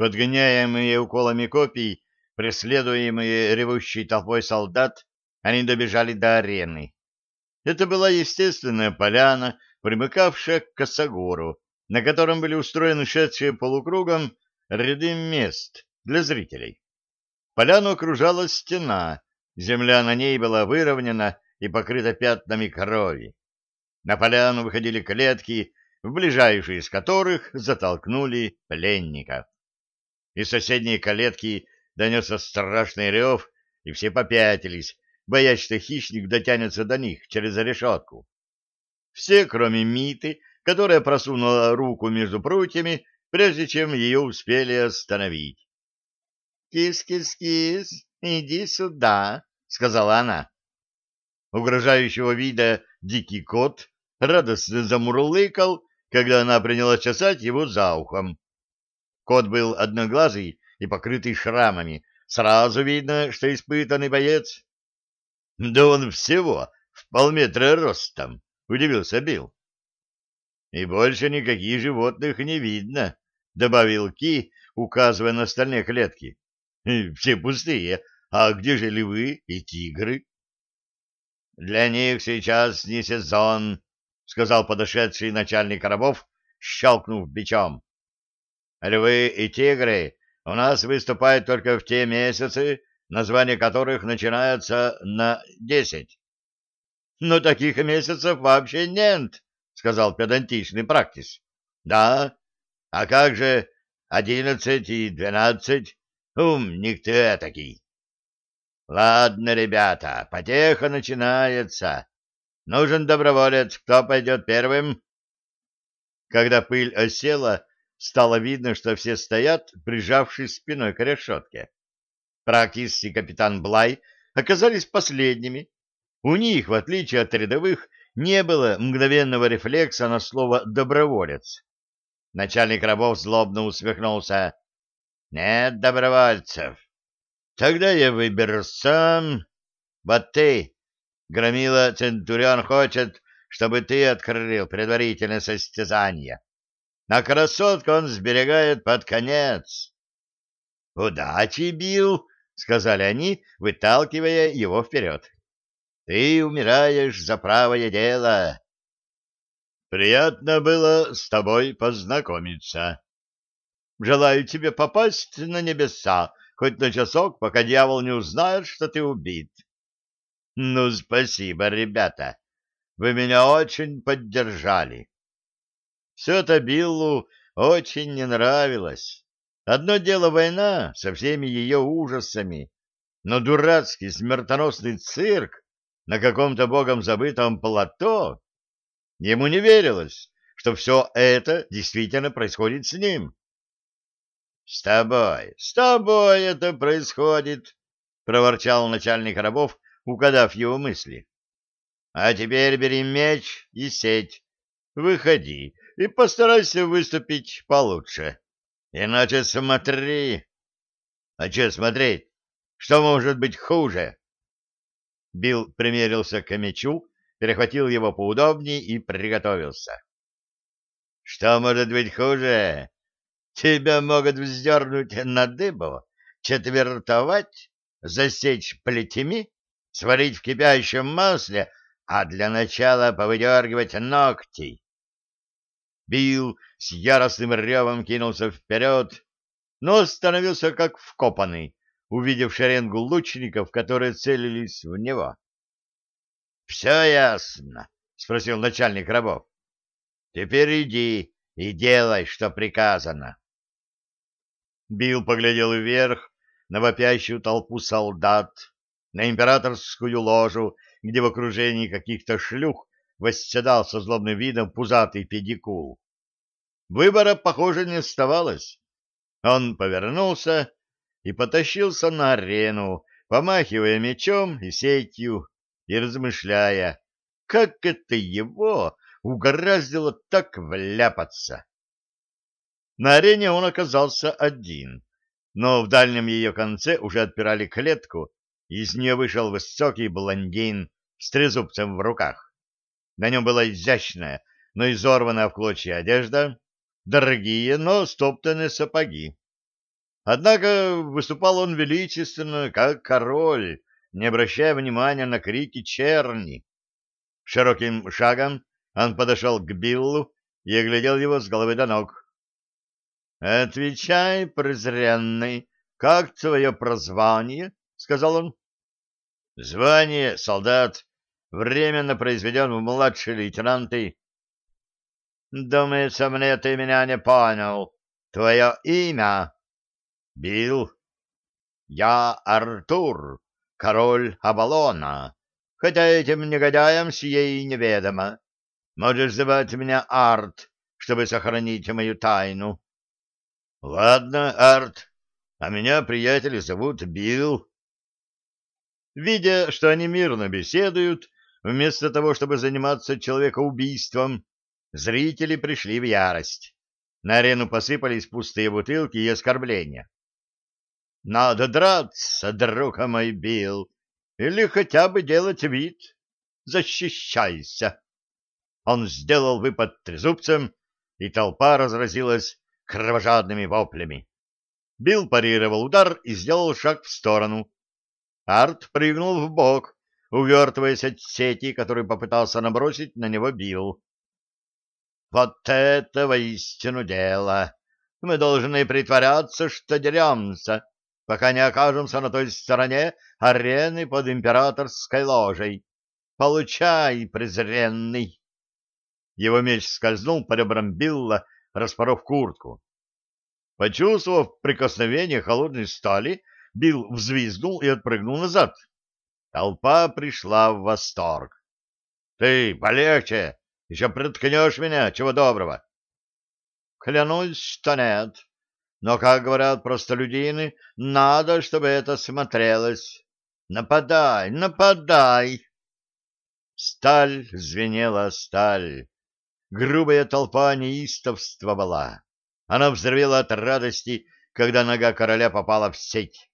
Подгоняемые уколами копий, преследуемые ревущей толпой солдат, они добежали до арены. Это была естественная поляна, примыкавшая к косогору, на котором были устроены шедшие полукругом ряды мест для зрителей. Поляну окружала стена, земля на ней была выровнена и покрыта пятнами крови. На поляну выходили клетки, в ближайшие из которых затолкнули пленников. Из соседней калетки донесся страшный рев, и все попятились, боясь, что хищник дотянется до них через решетку. Все, кроме Миты, которая просунула руку между прутьями, прежде чем ее успели остановить. «Кис-кис-кис, иди сюда», — сказала она. Угрожающего вида дикий кот радостно замурлыкал, когда она приняла чесать его за ухом. Кот был одноглазый и покрытый шрамами. Сразу видно, что испытанный боец. — Да он всего в полметра ростом, — удивился Билл. — И больше никаких животных не видно, — добавил Ки, указывая на остальные клетки. — Все пустые. А где же львы и тигры? — Для них сейчас не сезон, — сказал подошедший начальник рабов, щелкнув бичом. Львы и тигры у нас выступают только в те месяцы, названия которых начинаются на десять. — Но таких месяцев вообще нет, — сказал педантичный практис. — Да, а как же одиннадцать и двенадцать? Умник ты этакий. — Ладно, ребята, потеха начинается. Нужен доброволец. Кто пойдет первым? Когда пыль осела, стало видно, что все стоят, прижавшись спиной к решетке. Практис и капитан Блай оказались последними. У них, в отличие от рядовых, не было мгновенного рефлекса на слово «доброволец». Начальник рабов злобно усмехнулся. «Нет добровольцев. Тогда я выберу сам. Вот ты, Громила Центурион, хочет, чтобы ты открыл предварительное состязание а красотку он сберегает под конец. — Удачи, Билл, — сказали они, выталкивая его вперед. — Ты умираешь за правое дело. — Приятно было с тобой познакомиться. Желаю тебе попасть на небеса, хоть на часок, пока дьявол не узнает, что ты убит. — Ну, спасибо, ребята. Вы меня очень поддержали. Все это Биллу очень не нравилось. Одно дело война со всеми ее ужасами, но дурацкий смертоносный цирк на каком-то богом забытом плато. Ему не верилось, что все это действительно происходит с ним. — С тобой, с тобой это происходит, — проворчал начальник рабов, угадав его мысли. — А теперь бери меч и сеть. Выходи, и постарайся выступить получше. Иначе смотри. А что смотреть? Что может быть хуже? Билл примерился к мечу, перехватил его поудобнее и приготовился. Что может быть хуже? Тебя могут вздернуть на дыбу, четвертовать, засечь плетями, сварить в кипящем масле, а для начала повыдергивать ногти. Билл с яростным ревом кинулся вперед, но остановился как вкопанный, увидев шеренгу лучников, которые целились в него. — Все ясно? — спросил начальник рабов. — Теперь иди и делай, что приказано. Билл поглядел вверх на вопящую толпу солдат, на императорскую ложу, где в окружении каких-то шлюх восседал со злобным видом пузатый педикул. Выбора, похоже, не оставалось. Он повернулся и потащился на арену, помахивая мечом и сетью и размышляя, как это его угораздило так вляпаться. На арене он оказался один, но в дальнем ее конце уже отпирали клетку, и из нее вышел высокий блондин с трезубцем в руках. На нем была изящная, но изорванная в клочья одежда, дорогие, но стоптанные сапоги. Однако выступал он величественно, как король, не обращая внимания на крики черни. Широким шагом он подошел к Биллу и оглядел его с головы до ног. — Отвечай, презренный, как твое прозвание? — сказал он. — Звание солдат, временно произведен в младшие лейтенанты. — Думается, мне ты меня не понял. Твое имя? — Билл. — Я Артур, король Абалона, хотя этим негодяям сие и неведомо. Можешь звать меня Арт, чтобы сохранить мою тайну. — Ладно, Арт, а меня приятели зовут Билл. Видя, что они мирно беседуют, вместо того, чтобы заниматься человекоубийством, зрители пришли в ярость. На арену посыпались пустые бутылки и оскорбления. Надо драться, друг мой Билл, или хотя бы делать вид. Защищайся. Он сделал выпад трезубцем, и толпа разразилась кровожадными воплями. Билл парировал удар и сделал шаг в сторону. Арт прыгнул в бок, увертываясь от сети, которую попытался набросить на него Билл. «Вот это воистину дело! Мы должны притворяться, что деремся, пока не окажемся на той стороне арены под императорской ложей. Получай, презренный!» Его меч скользнул по ребрам Билла, распоров куртку. Почувствовав прикосновение холодной стали, Билл взвизгнул и отпрыгнул назад. Толпа пришла в восторг. — Ты полегче, еще приткнешь меня, чего доброго. — Клянусь, что нет. Но, как говорят простолюдины, надо, чтобы это смотрелось. Нападай, нападай! Сталь звенела сталь. Грубая толпа неистовствовала. Она взревела от радости, когда нога короля попала в сеть.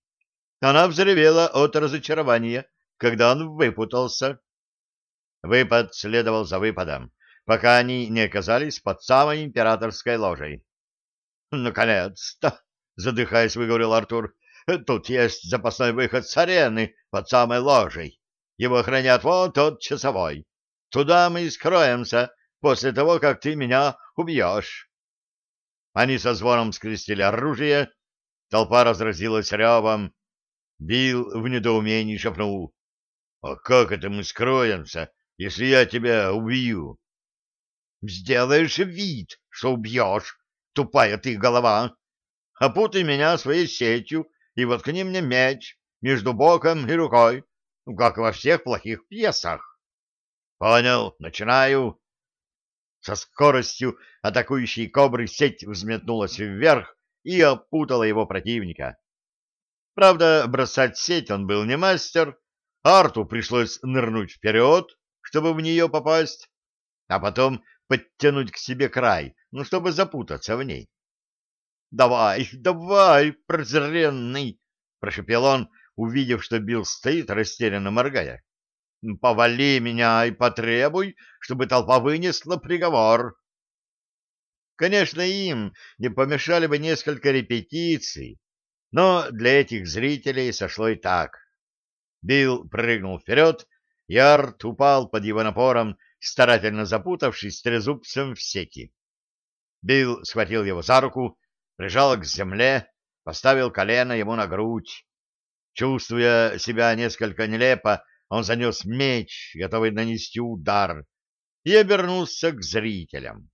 Она взревела от разочарования, когда он выпутался. Выпад следовал за выпадом, пока они не оказались под самой императорской ложей. «Наконец-то!» — задыхаясь, выговорил Артур. «Тут есть запасной выход с арены под самой ложей. Его охранят вон тот часовой. Туда мы и скроемся после того, как ты меня убьешь». Они со звоном скрестили оружие, толпа разразилась ревом. Билл в недоумении шепнул. «А как это мы скроемся, если я тебя убью?» «Сделаешь вид, что убьешь, тупая ты голова. Опутай меня своей сетью и воткни мне меч между боком и рукой, как во всех плохих пьесах. Понял, начинаю. Со скоростью атакующей кобры сеть взметнулась вверх и опутала его противника. Правда, бросать сеть он был не мастер, Арту пришлось нырнуть вперед, чтобы в нее попасть, а потом подтянуть к себе край, ну, чтобы запутаться в ней. — Давай, давай, презренный! — прошепел он, увидев, что Билл стоит, растерянно моргая. — Повали меня и потребуй, чтобы толпа вынесла приговор. Конечно, им не помешали бы несколько репетиций, но для этих зрителей сошло и так. Билл прыгнул вперед, и Арт упал под его напором, старательно запутавшись трезубцем в сети. Билл схватил его за руку, прижал к земле, поставил колено ему на грудь. Чувствуя себя несколько нелепо, он занес меч, готовый нанести удар, и обернулся к зрителям.